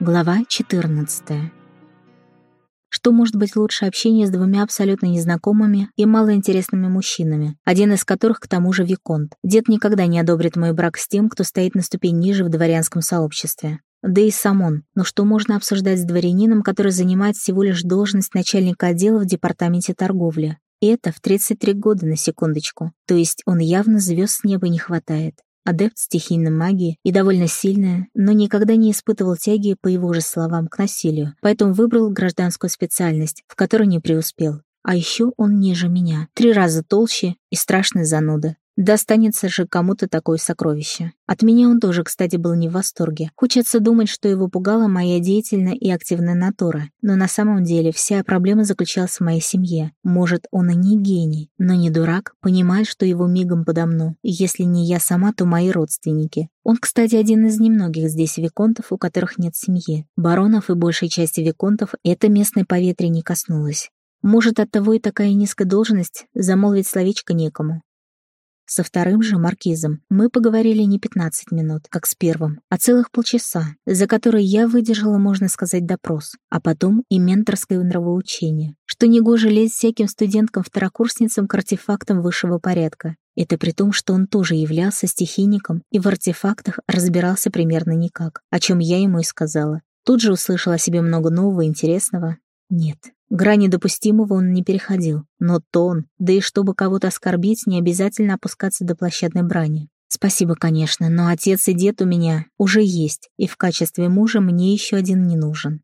Глава 14. Что может быть лучше общения с двумя абсолютно незнакомыми и малоинтересными мужчинами, один из которых к тому же Виконт. Дед никогда не одобрит мой брак с тем, кто стоит на ступень ниже в дворянском сообществе. Да и сам он. Но что можно обсуждать с дворянином, который занимает всего лишь должность начальника отдела в департаменте торговли? И это в 33 года на секундочку. То есть он явно звезд с неба не хватает адепт стихийной магии и довольно сильная, но никогда не испытывал тяги, по его же словам, к насилию, поэтому выбрал гражданскую специальность, в которой не преуспел. А еще он ниже меня, три раза толще и страшный зануда. Достанется же кому-то такое сокровище. От меня он тоже, кстати, был не в восторге. Хочется думать, что его пугала моя деятельная и активная натура. Но на самом деле вся проблема заключалась в моей семье. Может, он и не гений, но не дурак, понимает, что его мигом подомну. Если не я сама, то мои родственники. Он, кстати, один из немногих здесь виконтов, у которых нет семьи. Баронов и большей части виконтов это местной поветрие не коснулось. Может, оттого и такая низкая должность, замолвить словечко некому. Со вторым же маркизом мы поговорили не 15 минут, как с первым, а целых полчаса, за которые я выдержала, можно сказать, допрос, а потом и менторское нравоучение, что негоже лезть всяким студенткам-второкурсницам к артефактам высшего порядка. Это при том, что он тоже являлся стихийником и в артефактах разбирался примерно никак, о чем я ему и сказала. Тут же услышала о себе много нового интересного. Нет, Грани допустимого он не переходил, но тон, да и чтобы кого-то оскорбить, не обязательно опускаться до площадной брани. Спасибо, конечно, но отец и дед у меня уже есть, и в качестве мужа мне еще один не нужен.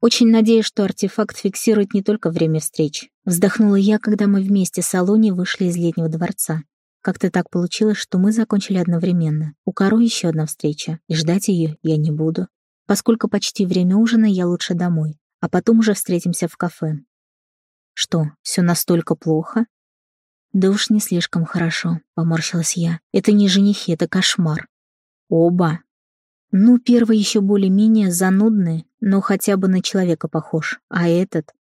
Очень надеюсь, что артефакт фиксирует не только время встреч. Вздохнула я, когда мы вместе с Алони вышли из летнего дворца. Как-то так получилось, что мы закончили одновременно. У Каро еще одна встреча, и ждать ее я не буду. Поскольку почти время ужина, я лучше домой а потом уже встретимся в кафе. Что, все настолько плохо? Да уж не слишком хорошо, поморщилась я. Это не женихи, это кошмар. Оба. Ну, первый еще более-менее занудный, но хотя бы на человека похож, а этот...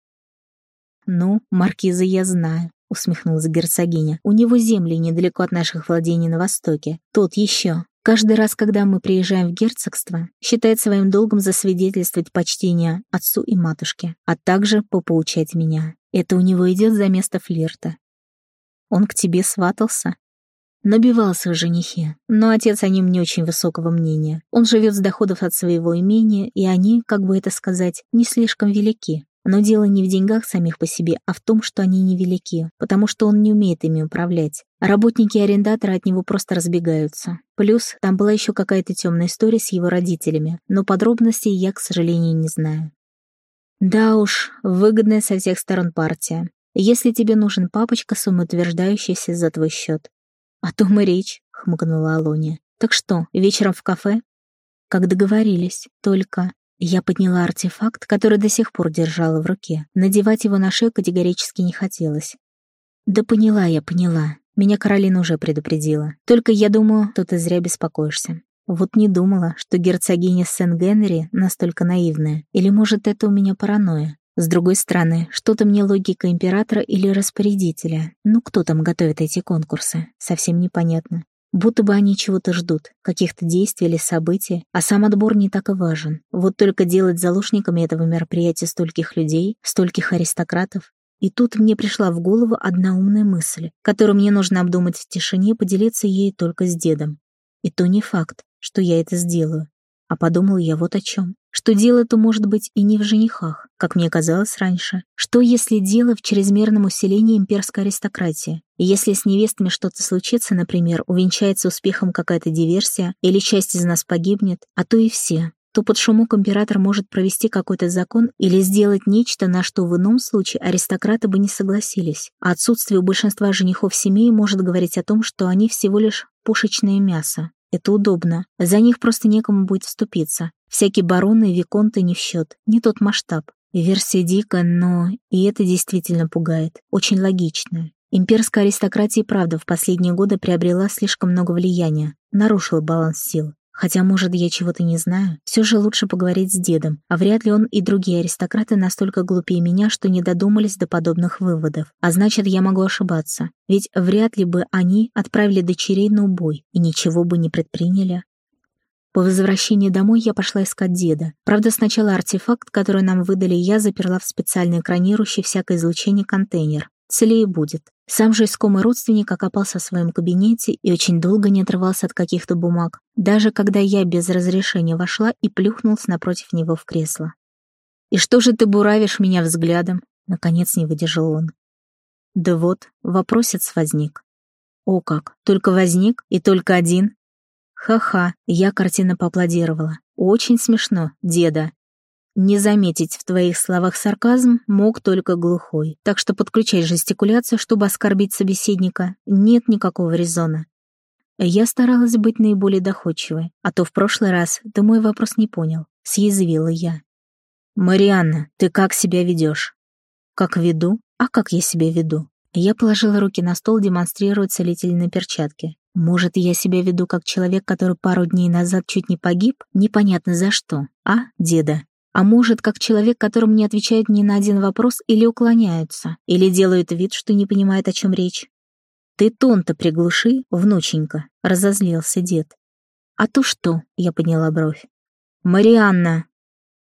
Ну, маркиза я знаю, усмехнулась герцогиня. У него земли недалеко от наших владений на востоке. Тот еще. Каждый раз, когда мы приезжаем в герцогство, считает своим долгом засвидетельствовать почтение отцу и матушке, а также попоучать меня. Это у него идет за место флирта. Он к тебе сватался? Набивался в женихе, но отец о нем не очень высокого мнения. Он живет с доходов от своего имения, и они, как бы это сказать, не слишком велики. Но дело не в деньгах самих по себе, а в том, что они невелики, потому что он не умеет ими управлять. Работники и арендаторы от него просто разбегаются. Плюс там была еще какая-то темная история с его родителями, но подробностей я, к сожалению, не знаю. Да уж, выгодная со всех сторон партия. Если тебе нужен папочка, самоутверждающийся за твой счет. О том и речь, хмыкнула Алония. Так что, вечером в кафе? Как договорились, только... Я подняла артефакт, который до сих пор держала в руке. Надевать его на шею категорически не хотелось. «Да поняла я, поняла. Меня Каролина уже предупредила. Только я думаю, то ты зря беспокоишься. Вот не думала, что герцогиня Сен-Генри настолько наивная. Или, может, это у меня паранойя. С другой стороны, что-то мне логика императора или распорядителя. Ну, кто там готовит эти конкурсы? Совсем непонятно. Будто бы они чего-то ждут, каких-то действий или событий, а сам отбор не так и важен. Вот только делать заложниками этого мероприятия стольких людей, стольких аристократов. И тут мне пришла в голову одна умная мысль, которую мне нужно обдумать в тишине и поделиться ей только с дедом. И то не факт, что я это сделаю. А подумал я вот о чем. Что дело-то может быть и не в женихах, как мне казалось раньше. Что если дело в чрезмерном усилении имперской аристократии? Если с невестами что-то случится, например, увенчается успехом какая-то диверсия, или часть из нас погибнет, а то и все, то под шумок император может провести какой-то закон или сделать нечто, на что в ином случае аристократы бы не согласились. А отсутствие у большинства женихов семей может говорить о том, что они всего лишь пушечное мясо, это удобно. За них просто некому будет вступиться. Всякие бароны и виконты не в счет. Не тот масштаб. Версия дика, но и это действительно пугает. Очень логичная. Имперская аристократия правда в последние годы приобрела слишком много влияния, нарушила баланс сил. Хотя, может, я чего-то не знаю. Все же лучше поговорить с дедом, а вряд ли он и другие аристократы настолько глупее меня, что не додумались до подобных выводов. А значит, я могу ошибаться. Ведь вряд ли бы они отправили дочерей на убой и ничего бы не предприняли. По возвращении домой я пошла искать деда. Правда, сначала артефакт, который нам выдали, я заперла в специальный экранирующий всякое излучение контейнер. Целее будет. Сам же искомый родственник окопался в своем кабинете и очень долго не отрывался от каких-то бумаг, даже когда я без разрешения вошла и плюхнулась напротив него в кресло. «И что же ты буравишь меня взглядом?» Наконец не выдержал он. Да вот, вопросец возник. О как, только возник и только один? Ха-ха, я картина поаплодировала. Очень смешно, деда. Не заметить в твоих словах сарказм мог только глухой, так что подключать жестикуляцию, чтобы оскорбить собеседника, нет никакого резона. Я старалась быть наиболее доходчивой, а то в прошлый раз ты мой вопрос не понял, съязвила я. «Марианна, ты как себя ведешь?» «Как веду? А как я себя веду?» Я положила руки на стол, демонстрируя целительные перчатки. Может, я себя веду как человек, который пару дней назад чуть не погиб? Непонятно за что. А, деда? А может, как человек, которому не отвечают ни на один вопрос или уклоняются, или делают вид, что не понимает, о чем речь? «Ты тон-то приглуши, внученька», — разозлился дед. «А то что?» — я подняла бровь. «Марианна!»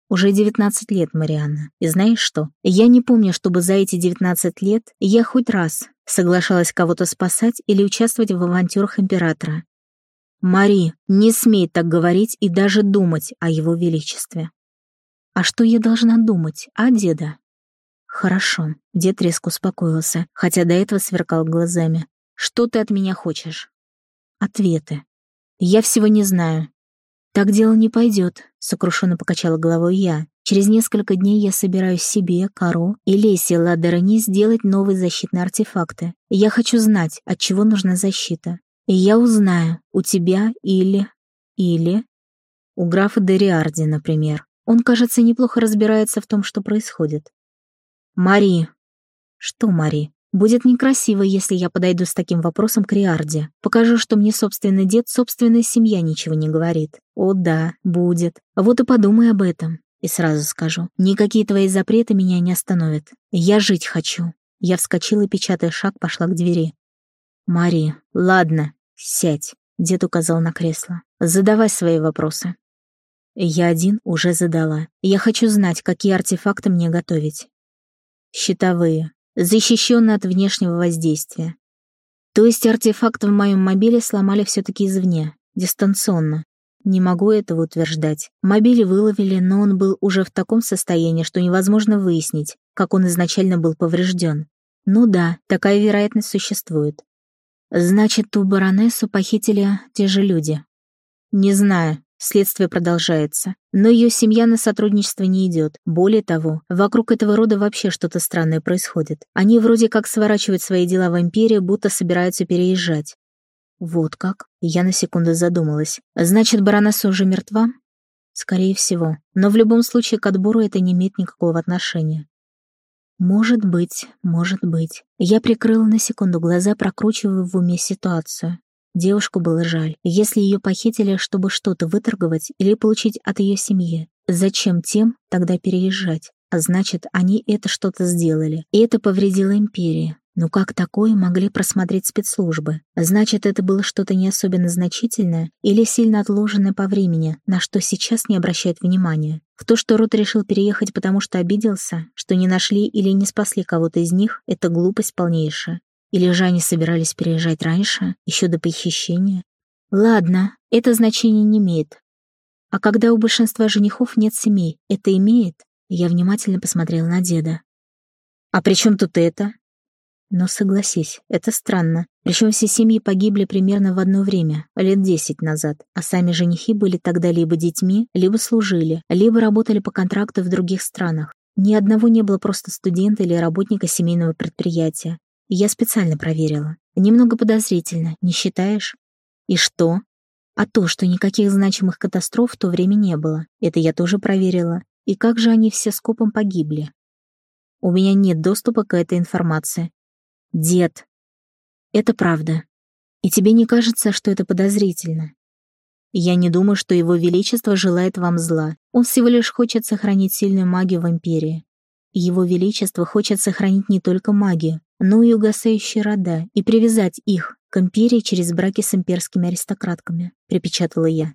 Уже 19 лет, Марианна. И знаешь что? Я не помню, чтобы за эти 19 лет я хоть раз соглашалась кого-то спасать или участвовать в авантюрах императора. Мари, не смей так говорить и даже думать о его величестве. А что я должна думать, а деда? Хорошо, дед резко успокоился, хотя до этого сверкал глазами. Что ты от меня хочешь? Ответы. Я всего не знаю, «Так дело не пойдет», — сокрушенно покачала головой я. «Через несколько дней я собираюсь себе, Каро и Лесе Ладерани сделать новые защитные артефакты. Я хочу знать, от чего нужна защита. И я узнаю, у тебя или... или... У графа Дериарди, например. Он, кажется, неплохо разбирается в том, что происходит. Мари. Что, Мари? Будет некрасиво, если я подойду с таким вопросом к Риарде. Покажу, что мне собственный дед, собственная семья ничего не говорит. О да, будет. Вот и подумай об этом. И сразу скажу, никакие твои запреты меня не остановят. Я жить хочу. Я вскочила печатая шаг, пошла к двери. «Мари, ладно, сядь», — дед указал на кресло. «Задавай свои вопросы». Я один уже задала. Я хочу знать, какие артефакты мне готовить. Щитовые, защищенный от внешнего воздействия. То есть артефакт в моем мобиле сломали все-таки извне, дистанционно. Не могу этого утверждать. Мобиль выловили, но он был уже в таком состоянии, что невозможно выяснить, как он изначально был поврежден. Ну да, такая вероятность существует. Значит, ту баронессу похитили те же люди. Не знаю, Следствие продолжается. Но ее семья на сотрудничество не идет. Более того, вокруг этого рода вообще что-то странное происходит. Они вроде как сворачивают свои дела в империи, будто собираются переезжать. Вот как? Я на секунду задумалась. Значит, баронесса уже мертва? Скорее всего. Но в любом случае к отбору это не имеет никакого отношения. Может быть, может быть. Я прикрыла на секунду глаза, прокручивая в уме ситуацию. Девушку было жаль. Если ее похитили, чтобы что-то выторговать или получить от ее семьи, зачем тем тогда переезжать? А значит, они это что-то сделали. И это повредило империи. Но как такое могли просмотреть спецслужбы? Значит, это было что-то не особенно значительное или сильно отложенное по времени, на что сейчас не обращают внимания. В то, что Рот решил переехать, потому что обиделся, что не нашли или не спасли кого-то из них, это глупость полнейшая. Или же они собирались переезжать раньше, еще до похищения? Ладно, это значение не имеет. А когда у большинства женихов нет семей, это имеет? Я внимательно посмотрела на деда. А при чем тут это? Но согласись, это странно. Причем все семьи погибли примерно в одно время, лет десять назад, а сами женихи были тогда либо детьми, либо служили, либо работали по контракту в других странах. Ни одного не было просто студента или работника семейного предприятия. Я специально проверила. Немного подозрительно, не считаешь? И что? А то, что никаких значимых катастроф в то время не было. Это я тоже проверила. И как же они все скопом погибли? У меня нет доступа к этой информации. Дед. Это правда. И тебе не кажется, что это подозрительно? Я не думаю, что его величество желает вам зла. Он всего лишь хочет сохранить сильную магию в Империи. Его Величество хочет сохранить не только магию, но и угасающие рода и привязать их к империи через браки с имперскими аристократками», — припечатала я.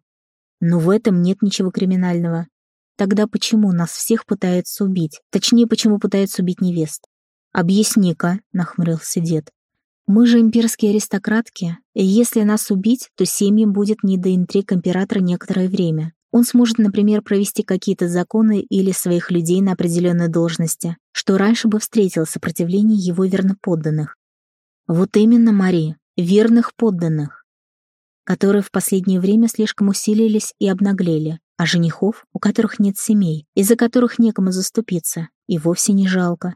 Но в этом нет ничего криминального. Тогда почему нас всех пытаются убить? Точнее, почему пытаются убить невест? «Объясни-ка», — нахмурился дед. «Мы же имперские аристократки, и если нас убить, то семьям будет не до интриг императора некоторое время. Он сможет, например, провести какие-то законы или своих людей на определенной должности, что раньше бы встретило сопротивление его верноподданных. Вот именно, Мари, верных подданных, которые в последнее время слишком усилились и обнаглели, а женихов, у которых нет семей, из-за которых некому заступиться, и вовсе не жалко.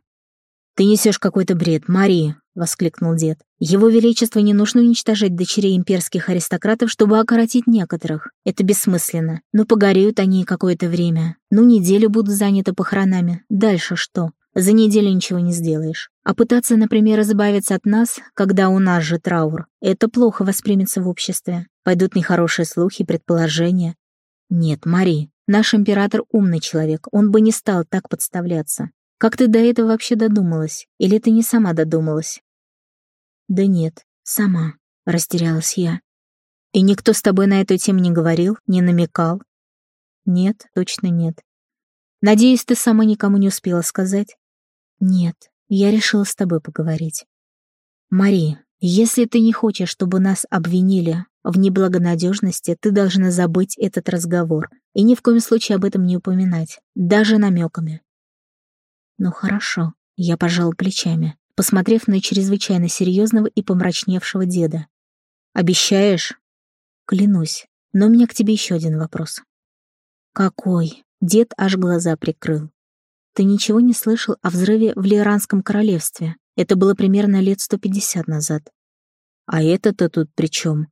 «Ты несешь какой-то бред, Мари!» — воскликнул дед. «Его Величество не нужно уничтожать дочерей имперских аристократов, чтобы окоротить некоторых. Это бессмысленно. Ну, погореют они какое-то время. Ну, неделю будут заняты похоронами. Дальше что? За неделю ничего не сделаешь. А пытаться, например, избавиться от нас, когда у нас же траур, это плохо воспримется в обществе. Пойдут нехорошие слухи, предположения. Нет, Мари, наш император умный человек, он бы не стал так подставляться. Как ты до этого вообще додумалась? Или ты не сама додумалась?» «Да нет, сама», — растерялась я. «И никто с тобой на эту тему не говорил, не намекал?» «Нет, точно нет. Надеюсь, ты сама никому не успела сказать?» «Нет, я решила с тобой поговорить». «Мари, если ты не хочешь, чтобы нас обвинили в неблагонадежности, ты должна забыть этот разговор и ни в коем случае об этом не упоминать, даже намеками. «Ну хорошо», — я пожал плечами, посмотрев на чрезвычайно серьезного и помрачневшего деда. «Обещаешь?» «Клянусь, но у меня к тебе еще один вопрос». «Какой?» — дед аж глаза прикрыл. «Ты ничего не слышал о взрыве в Лиранском королевстве? Это было примерно лет 150 назад». «А это-то тут при чем?»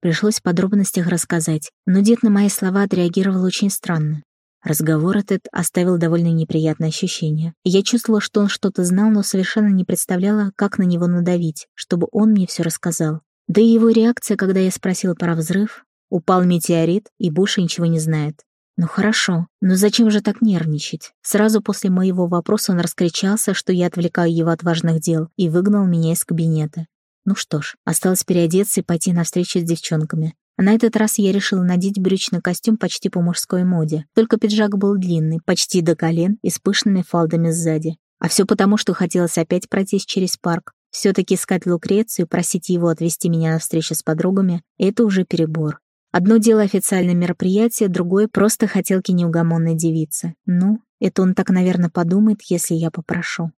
Пришлось в подробностях рассказать, но дед на мои слова отреагировал очень странно. Разговор этот оставил довольно неприятное ощущение. Я чувствовала, что он что-то знал, но совершенно не представляла, как на него надавить, чтобы он мне все рассказал. Да и его реакция, когда я спросила про взрыв, упал метеорит, и больше ничего не знает. Ну хорошо, но зачем же так нервничать? Сразу после моего вопроса он раскричался, что я отвлекаю его от важных дел, и выгнал меня из кабинета. Ну что ж, осталось переодеться и пойти на встречу с девчонками. На этот раз я решила надеть брючный костюм почти по мужской моде. Только пиджак был длинный, почти до колен и с пышными фалдами сзади. А все потому, что хотелось опять пройтись через парк. Все-таки искать Лукрецию просить его отвезти меня на встречу с подругами — это уже перебор. Одно дело официальное мероприятие, другое — просто хотелки неугомонной девицы. Ну, это он так, наверное, подумает, если я попрошу.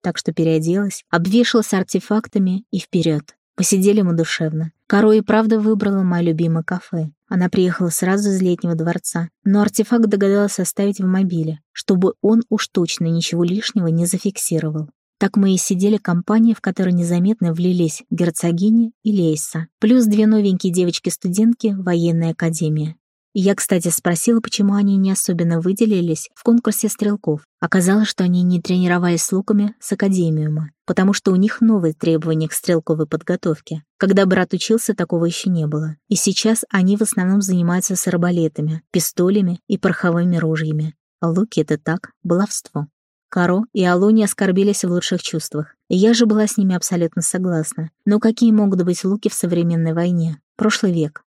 Так что переоделась, обвешалась артефактами и вперед. Посидели мы душевно. Каро и правда выбрала мое любимое кафе. Она приехала сразу из летнего дворца, но артефакт догадалась оставить в мобиле, чтобы он уж точно ничего лишнего не зафиксировал. Так мы и сидели компанией, в которой незаметно влились герцогиня и Лейса, плюс две новенькие девочки-студентки военной академии. Я, кстати, спросила, почему они не особенно выделились в конкурсе стрелков. Оказалось, что они не тренировались с луками с академиума, потому что у них новые требования к стрелковой подготовке. Когда брат учился, такого еще не было. И сейчас они в основном занимаются с арбалетами, пистолями и пороховыми ружьями. А луки — это так, баловство. Каро и Алони оскорбились в лучших чувствах, я же была с ними абсолютно согласна. Но какие могут быть луки в современной войне? Прошлый век.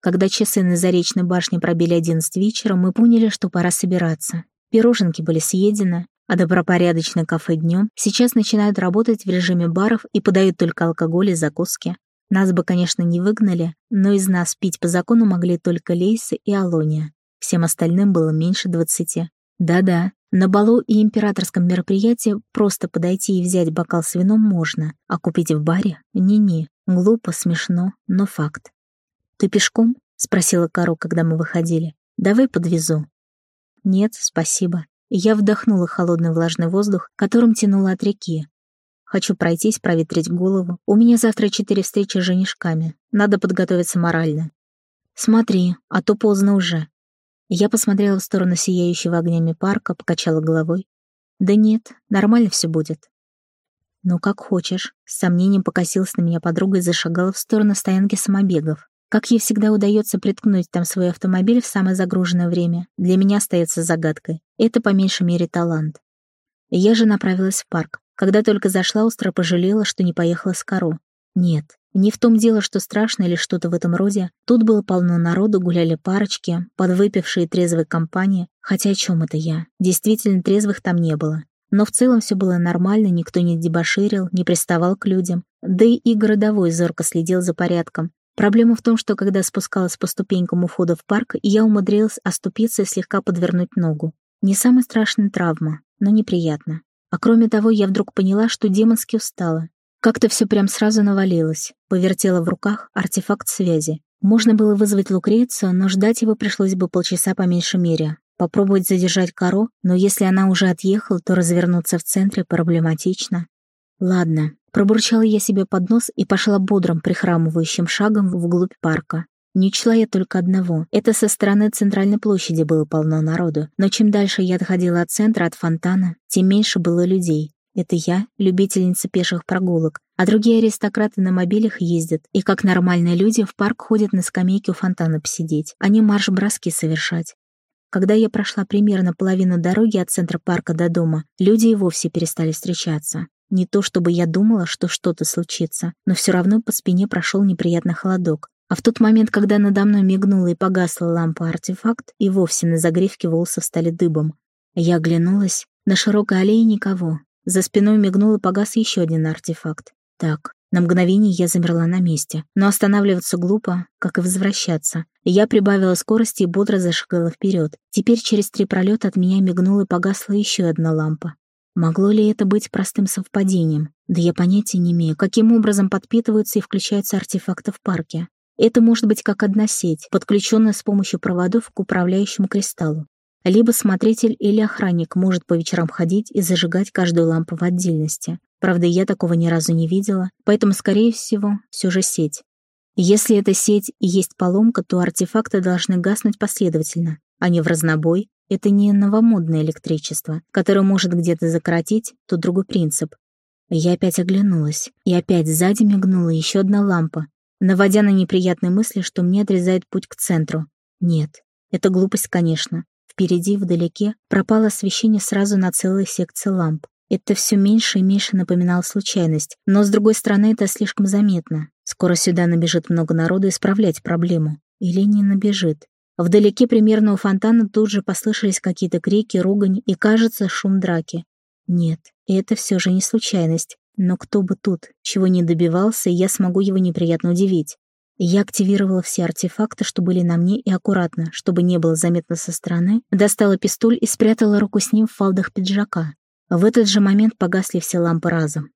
Когда часы на Заречной башне пробили одиннадцать вечера, мы поняли, что пора собираться. Пироженки были съедены, а добропорядочное кафе днем сейчас начинают работать в режиме баров и подают только алкоголь и закуски. Нас бы, конечно, не выгнали, но из нас пить по закону могли только Лейсы и Алония. Всем остальным было меньше двадцати. Да-да, на балу и императорском мероприятии просто подойти и взять бокал с вином можно, а купить в баре — не-не. Глупо, смешно, но факт. «Ты пешком?» — спросила Кару, когда мы выходили. «Давай подвезу». «Нет, спасибо». я вдохнула холодный влажный воздух, которым тянула от реки. Хочу пройтись, проветрить голову. У меня завтра четыре встречи с женишками. Надо подготовиться морально. Смотри, а то поздно уже. Я посмотрела в сторону сияющего огнями парка, покачала головой. Да нет, нормально все будет. Ну, как хочешь. С сомнением покосилась на меня подруга и зашагала в сторону стоянки самобегов. Как ей всегда удается приткнуть там свой автомобиль в самое загруженное время, для меня остается загадкой. Это по меньшей мере талант. Я же направилась в парк. Когда только зашла, остро пожалела, что не поехала с Каро. Нет, не в том дело, что страшно или что-то в этом роде. Тут было полно народу, гуляли парочки, подвыпившие трезвой компании. Хотя о чем это я? Действительно, трезвых там не было. Но в целом все было нормально, никто не дебоширил, не приставал к людям. Да и городовой зорко следил за порядком. Проблема в том, что когда спускалась по ступенькам у входа в парк, я умудрилась оступиться и слегка подвернуть ногу. Не самая страшная травма, но неприятно. А кроме того, я вдруг поняла, что демонски устала. Как-то все прям сразу навалилось. Повертела в руках артефакт связи. Можно было вызвать Лукрецию, но ждать его пришлось бы полчаса по меньшей мере. Попробовать задержать Каро, но если она уже отъехала, то развернуться в центре проблематично. Ладно, пробурчала я себе под нос и пошла бодрым прихрамывающим шагом вглубь парка. Не учла я только одного. Это со стороны центральной площади было полно народу. Но чем дальше я отходила от центра, от фонтана, тем меньше было людей. Это я, любительница пеших прогулок, а другие аристократы на мобилях ездят, и как нормальные люди в парк ходят на скамейке у фонтана посидеть, а не марш-броски совершать. Когда я прошла примерно половину дороги от центра парка до дома, люди и вовсе перестали встречаться. Не то чтобы я думала, что что-то случится, но все равно по спине прошел неприятный холодок. А в тот момент, когда надо мной мигнула и погасла лампа-артефакт, и вовсе на загривке волосы стали дыбом. Я оглянулась. На широкой аллее никого. За спиной мигнул и погас еще один артефакт. Так, на мгновение я замерла на месте, но останавливаться глупо, как и возвращаться. Я прибавила скорости и бодро зашагала вперед. Теперь через три пролета от меня мигнула и погасла еще одна лампа. Могло ли это быть простым совпадением? Да я понятия не имею, каким образом подпитываются и включаются артефакты в парке. Это может быть как одна сеть, подключенная с помощью проводов к управляющему кристаллу. Либо смотритель или охранник может по вечерам ходить и зажигать каждую лампу в отдельности. Правда, я такого ни разу не видела, поэтому, скорее всего, все же сеть. Если это сеть и есть поломка, то артефакты должны гаснуть последовательно, а не в разнобой. Это не новомодное электричество, которое может где-то закоротить, тут другой принцип. Я опять оглянулась, и опять сзади мигнула еще одна лампа, наводя на неприятные мысли, что мне отрезает путь к центру. Нет, это глупость, конечно. Впереди, вдалеке, пропало освещение сразу на целой секции ламп. Это все меньше и меньше напоминало случайность, но, с другой стороны, это слишком заметно. Скоро сюда набежит много народу исправлять проблему. Или не набежит. Вдалеке примерно у фонтана тут же послышались какие-то крики, ругань и, кажется, шум драки. Нет, это все же не случайность. Но кто бы тут, чего не добивался, я смогу его неприятно удивить. Я активировала все артефакты, что были на мне, и аккуратно, чтобы не было заметно со стороны, достала пистоль и спрятала руку с ним в фалдах пиджака. В этот же момент погасли все лампы разом.